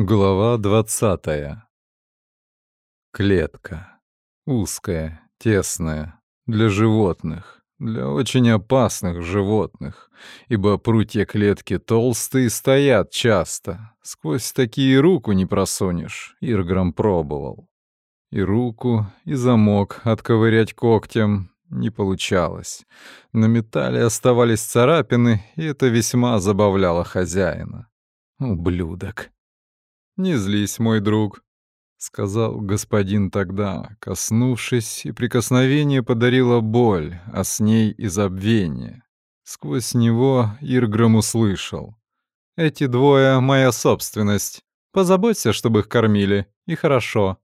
Глава двадцатая. Клетка. Узкая, тесная, для животных, для очень опасных животных, ибо прутья клетки толстые стоят часто. Сквозь такие руку не просунешь, Ирграм пробовал. И руку, и замок отковырять когтем не получалось. На металле оставались царапины, и это весьма забавляло хозяина. Ублюдок. «Не злись, мой друг», — сказал господин тогда, коснувшись, и прикосновение подарило боль, а с ней и забвение. Сквозь него Ирграм услышал. «Эти двое — моя собственность. Позаботься, чтобы их кормили, и хорошо».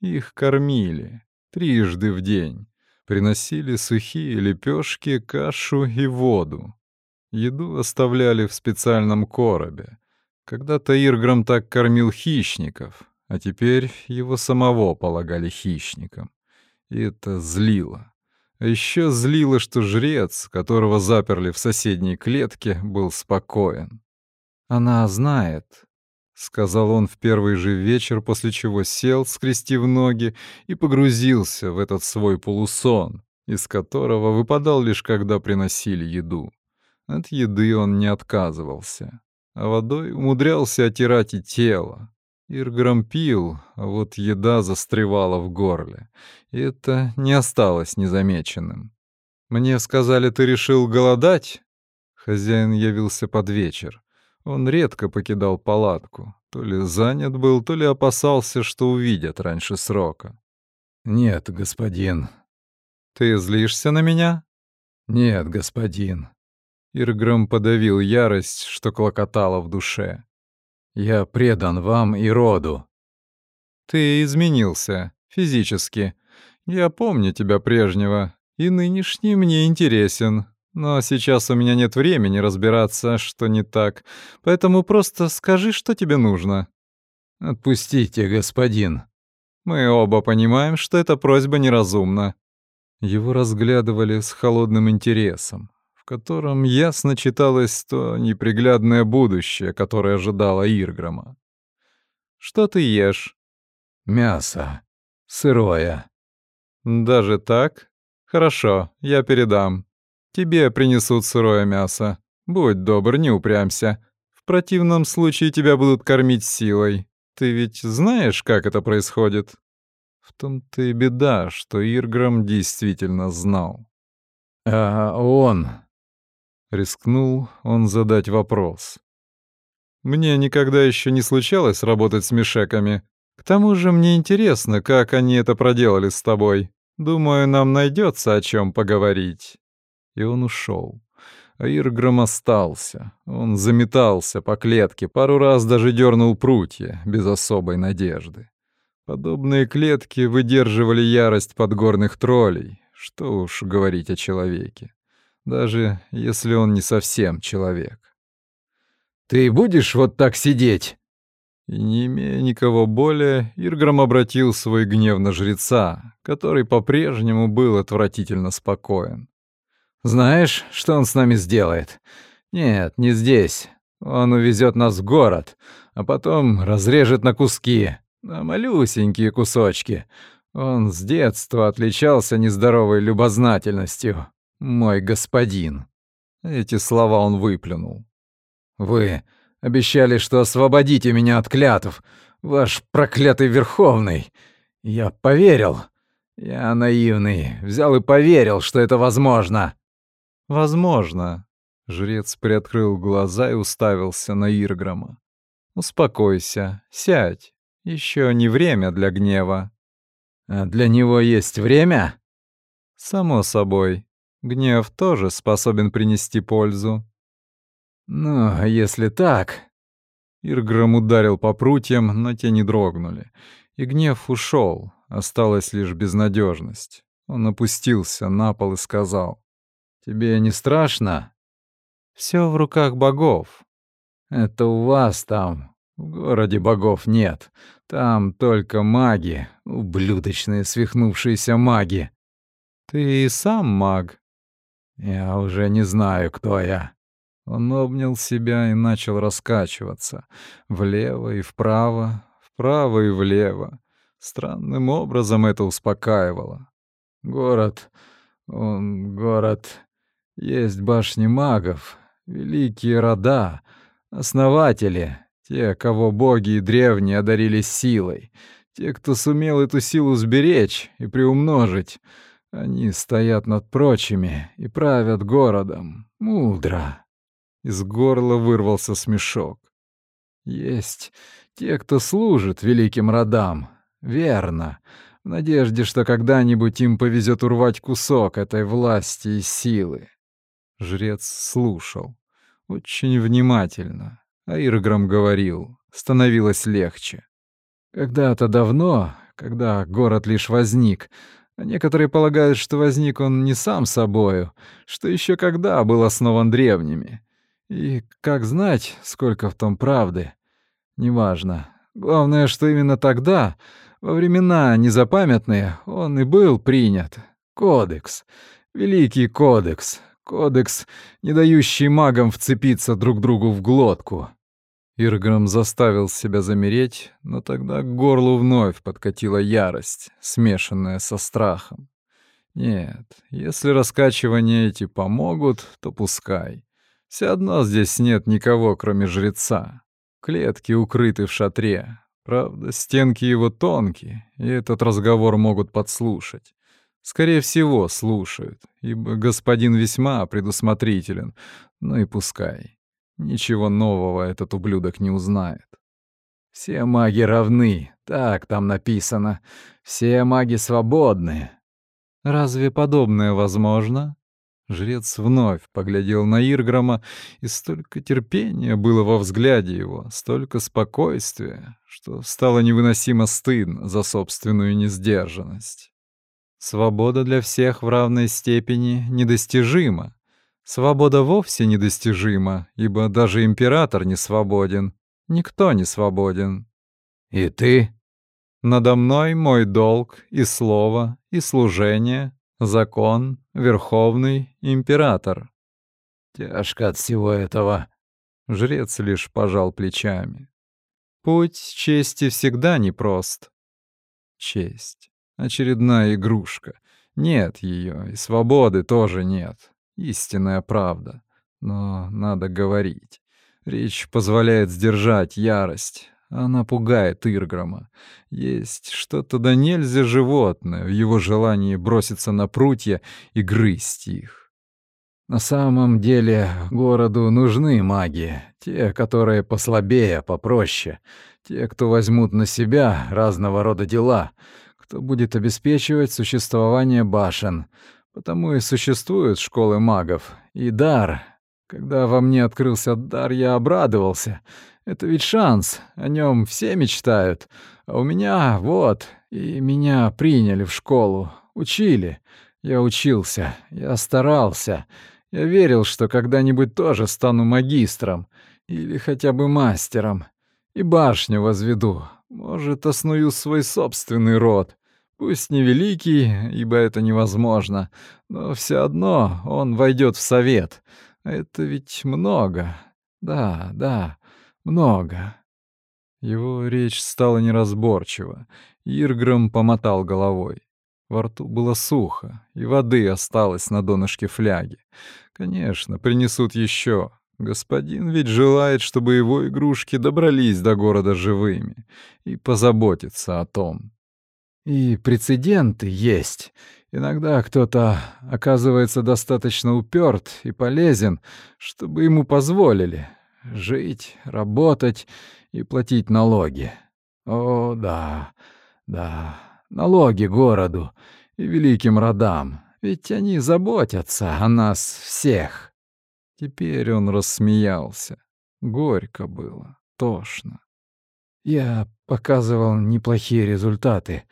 Их кормили трижды в день. Приносили сухие лепешки, кашу и воду. Еду оставляли в специальном коробе. Когда-то Ирграм так кормил хищников, а теперь его самого полагали хищником. И это злило. А еще злило, что жрец, которого заперли в соседней клетке, был спокоен. «Она знает», — сказал он в первый же вечер, после чего сел, скрестив ноги, и погрузился в этот свой полусон, из которого выпадал лишь когда приносили еду. От еды он не отказывался а водой умудрялся отирать и тело. Ирграм пил, а вот еда застревала в горле. И это не осталось незамеченным. «Мне сказали, ты решил голодать?» Хозяин явился под вечер. Он редко покидал палатку. То ли занят был, то ли опасался, что увидят раньше срока. «Нет, господин». «Ты злишься на меня?» «Нет, господин. Ирграм подавил ярость, что клокотала в душе. «Я предан вам и роду». «Ты изменился, физически. Я помню тебя прежнего, и нынешний мне интересен. Но сейчас у меня нет времени разбираться, что не так, поэтому просто скажи, что тебе нужно». «Отпустите, господин». «Мы оба понимаем, что эта просьба неразумна». Его разглядывали с холодным интересом, котором ясно читалось то неприглядное будущее, которое ожидало Ирграма. «Что ты ешь?» «Мясо. Сырое». «Даже так? Хорошо, я передам. Тебе принесут сырое мясо. Будь добр, не упрямься. В противном случае тебя будут кормить силой. Ты ведь знаешь, как это происходит?» В том-то и беда, что Ирграм действительно знал. «А он...» Рискнул он задать вопрос. «Мне никогда еще не случалось работать с мешеками. К тому же мне интересно, как они это проделали с тобой. Думаю, нам найдется о чем поговорить». И он ушел. А Ирграм остался. Он заметался по клетке, пару раз даже дернул прутья, без особой надежды. Подобные клетки выдерживали ярость подгорных троллей. Что уж говорить о человеке даже если он не совсем человек. «Ты будешь вот так сидеть?» И не имея никого более, Ирграм обратил свой гнев на жреца, который по-прежнему был отвратительно спокоен. «Знаешь, что он с нами сделает? Нет, не здесь. Он увезет нас в город, а потом разрежет на куски, на малюсенькие кусочки. Он с детства отличался нездоровой любознательностью мой господин». Эти слова он выплюнул. «Вы обещали, что освободите меня от клятв, ваш проклятый Верховный. Я поверил. Я наивный, взял и поверил, что это возможно». «Возможно». Жрец приоткрыл глаза и уставился на Ирграма. «Успокойся, сядь. Еще не время для гнева». «А для него есть время?» «Само собой. Гнев тоже способен принести пользу. Ну, а если так... Ирграм ударил по прутьям, но те не дрогнули. И гнев ушел, осталась лишь безнадежность. Он опустился на пол и сказал. «Тебе не страшно?» «Все в руках богов». «Это у вас там. В городе богов нет. Там только маги, ублюдочные свихнувшиеся маги». «Ты и сам маг», «Я уже не знаю, кто я». Он обнял себя и начал раскачиваться. Влево и вправо, вправо и влево. Странным образом это успокаивало. Город, он город... Есть башни магов, великие рода, основатели, те, кого боги и древние одарили силой, те, кто сумел эту силу сберечь и приумножить. Они стоят над прочими и правят городом. Мудро. Из горла вырвался смешок. Есть те, кто служит великим родам. Верно. В надежде, что когда-нибудь им повезет урвать кусок этой власти и силы. Жрец слушал. Очень внимательно. А Ирграм говорил. Становилось легче. Когда-то давно, когда город лишь возник, некоторые полагают, что возник он не сам собою, что еще когда был основан древними. И как знать, сколько в том правды? Неважно. Главное, что именно тогда, во времена незапамятные, он и был принят. Кодекс. Великий кодекс. Кодекс, не дающий магам вцепиться друг другу в глотку. Ирграм заставил себя замереть, но тогда к горлу вновь подкатила ярость, смешанная со страхом. Нет, если раскачивания эти помогут, то пускай. Все одно здесь нет никого, кроме жреца. Клетки укрыты в шатре. Правда, стенки его тонкие, и этот разговор могут подслушать. Скорее всего, слушают, ибо господин весьма предусмотрителен. Ну и пускай. Ничего нового этот ублюдок не узнает. Все маги равны, так там написано. Все маги свободны. Разве подобное возможно? Жрец вновь поглядел на Ирграма, и столько терпения было во взгляде его, столько спокойствия, что стало невыносимо стыдно за собственную несдержанность. Свобода для всех в равной степени недостижима. Свобода вовсе недостижима, ибо даже император не свободен. Никто не свободен. И ты? Надо мной мой долг и слово, и служение, Закон, Верховный, Император. Тяжко от всего этого. Жрец лишь пожал плечами. Путь чести всегда непрост. Честь. Очередная игрушка. Нет ее, и свободы тоже нет. Истинная правда. Но надо говорить. Речь позволяет сдержать ярость, она пугает Ирграма. Есть что-то да нельзя животное в его желании броситься на прутья и грызть их. На самом деле городу нужны маги, те, которые послабее, попроще, те, кто возьмут на себя разного рода дела, кто будет обеспечивать существование башен. Потому и существуют школы магов. И дар. Когда во мне открылся дар, я обрадовался — это ведь шанс, о нем все мечтают. А у меня вот, и меня приняли в школу, учили. Я учился, я старался. Я верил, что когда-нибудь тоже стану магистром или хотя бы мастером. И башню возведу. Может, осную свой собственный род. Пусть не великий, ибо это невозможно, но все одно он войдет в совет. Это ведь много. Да, да. Много. Его речь стала неразборчива. Ирграм помотал головой. Во рту было сухо, и воды осталось на донышке фляги. Конечно, принесут еще. Господин ведь желает, чтобы его игрушки добрались до города живыми и позаботится о том. И прецеденты есть. Иногда кто-то оказывается достаточно уперт и полезен, чтобы ему позволили, Жить, работать и платить налоги. О, да, да, налоги городу и великим родам, ведь они заботятся о нас всех. Теперь он рассмеялся. Горько было, тошно. Я показывал неплохие результаты,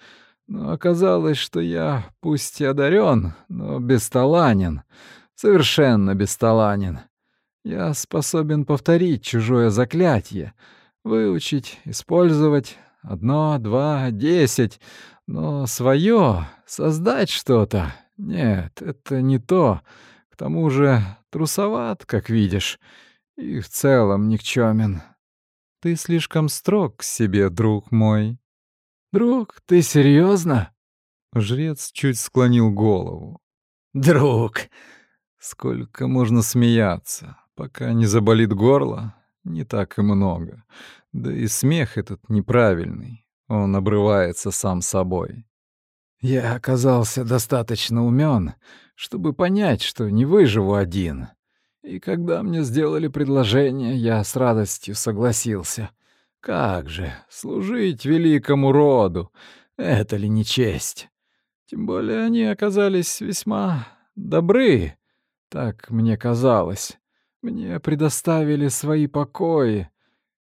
но оказалось, что я пусть и одарен, но бесталанен, совершенно бесталанен. Я способен повторить чужое заклятие, выучить, использовать одно, два, десять, но свое создать что-то — нет, это не то. К тому же трусоват, как видишь, и в целом никчёмен. Ты слишком строг к себе, друг мой. Друг, ты серьезно? Жрец чуть склонил голову. Друг, сколько можно смеяться, пока не заболит горло, не так и много. Да и смех этот неправильный, он обрывается сам собой. Я оказался достаточно умен, чтобы понять, что не выживу один. И когда мне сделали предложение, я с радостью согласился. Как же, служить великому роду — это ли не честь? Тем более они оказались весьма добры, так мне казалось. Мне предоставили свои покои.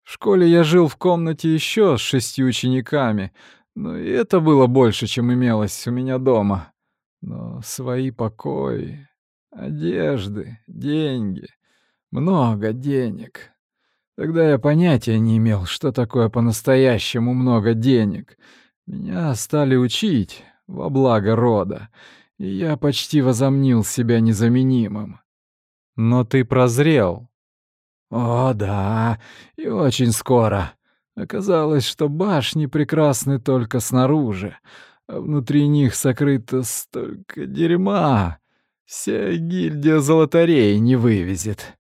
В школе я жил в комнате еще с шестью учениками, но и это было больше, чем имелось у меня дома. Но свои покои, одежды, деньги, много денег. Тогда я понятия не имел, что такое по-настоящему много денег. Меня стали учить во благо рода, и я почти возомнил себя незаменимым. Но ты прозрел. О, да, и очень скоро. Оказалось, что башни прекрасны только снаружи, а внутри них сокрыто столько дерьма. Вся гильдия золотарей не вывезет.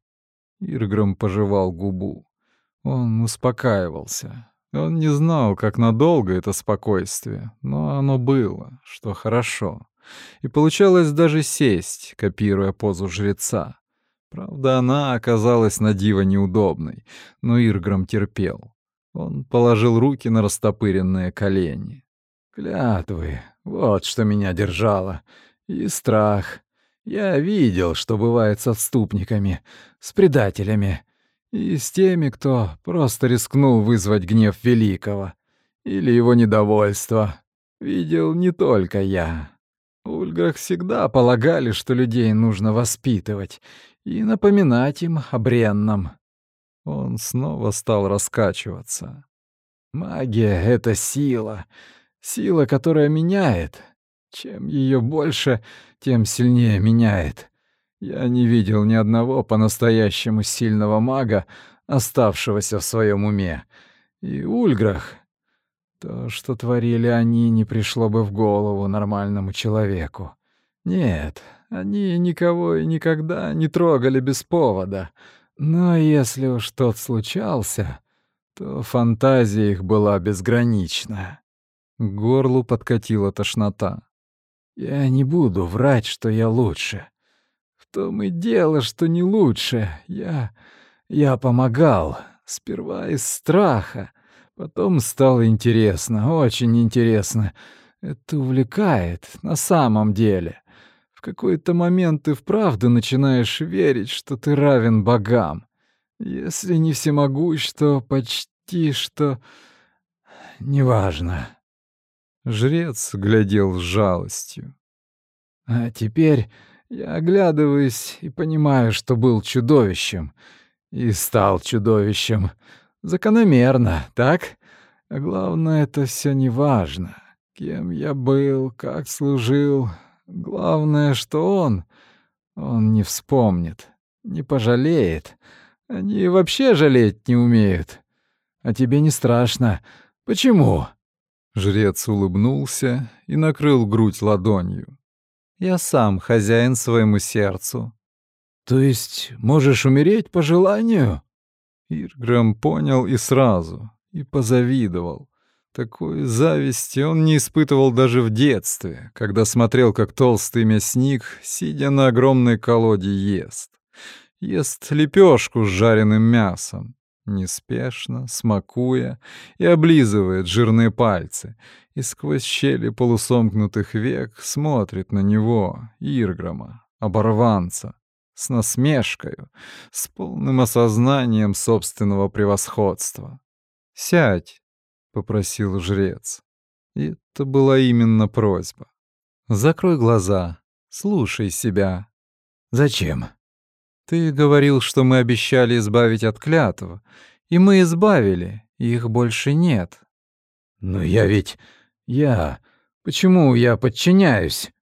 Ирграм пожевал губу. Он успокаивался. Он не знал, как надолго это спокойствие, но оно было, что хорошо. И получалось даже сесть, копируя позу жреца. Правда, она оказалась на диво неудобной, но Ирграм терпел. Он положил руки на растопыренные колени. «Клятвы, вот что меня держало. И страх. Я видел, что бывает с отступниками, с предателями, и с теми, кто просто рискнул вызвать гнев Великого или его недовольство. Видел не только я. Ульграх всегда полагали, что людей нужно воспитывать и напоминать им о бренном. Он снова стал раскачиваться. Магия — это сила, сила, которая меняет. Чем ее больше, тем сильнее меняет. Я не видел ни одного по-настоящему сильного мага, оставшегося в своем уме. И Ульграх то, что творили они, не пришло бы в голову нормальному человеку. Нет, они никого и никогда не трогали без повода. Но если уж тот случался, то фантазия их была безгранична. К горлу подкатила тошнота. Я не буду врать, что я лучше. Том и дело, что не лучше. Я... я помогал. Сперва из страха, Потом стало интересно, очень интересно. Это увлекает, на самом деле. В какой-то момент ты вправду начинаешь верить, что ты равен богам. Если не всемогущ, то почти что... Неважно. Жрец глядел с жалостью. А теперь я оглядываюсь и понимаю, что был чудовищем. И стал чудовищем. Закономерно, так? А главное, это все не важно. Кем я был, как служил. Главное, что он... Он не вспомнит, не пожалеет. Они вообще жалеть не умеют. А тебе не страшно. Почему?» Жрец улыбнулся и накрыл грудь ладонью. «Я сам хозяин своему сердцу». «То есть можешь умереть по желанию?» Ирграм понял и сразу, и позавидовал. Такой зависти он не испытывал даже в детстве, когда смотрел, как толстый мясник, сидя на огромной колоде, ест. Ест лепешку с жареным мясом, неспешно, смакуя, и облизывает жирные пальцы, и сквозь щели полусомкнутых век смотрит на него, Ирграма, оборванца, с насмешкою, с полным осознанием собственного превосходства. «Сядь», — попросил жрец. И это была именно просьба. «Закрой глаза, слушай себя». «Зачем?» «Ты говорил, что мы обещали избавить от клятв, и мы избавили, их больше нет». «Но я ведь... я... Почему я подчиняюсь?»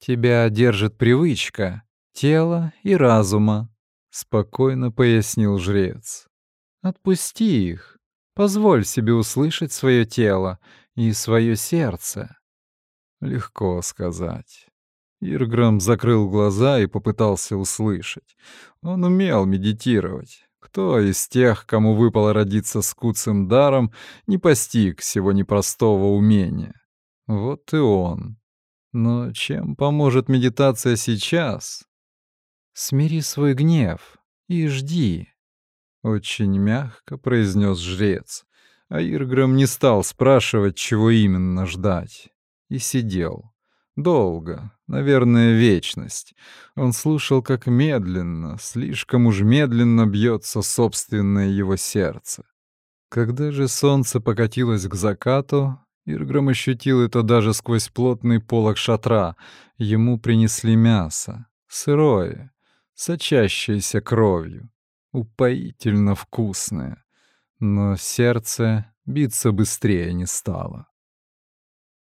«Тебя держит привычка, тела и разума. — спокойно пояснил жрец. «Отпусти их. Позволь себе услышать свое тело и свое сердце». Легко сказать. Ирграм закрыл глаза и попытался услышать. Он умел медитировать. Кто из тех, кому выпало родиться с куцым даром, не постиг всего непростого умения? Вот и он. Но чем поможет медитация сейчас? «Смири свой гнев и жди», — очень мягко произнес жрец. А Ирграм не стал спрашивать, чего именно ждать. И сидел. Долго, наверное, вечность. Он слушал, как медленно, слишком уж медленно бьется собственное его сердце. Когда же солнце покатилось к закату, Ирграм ощутил это даже сквозь плотный полог шатра. Ему принесли мясо, сырое, сочащееся кровью, упоительно вкусное. Но сердце биться быстрее не стало.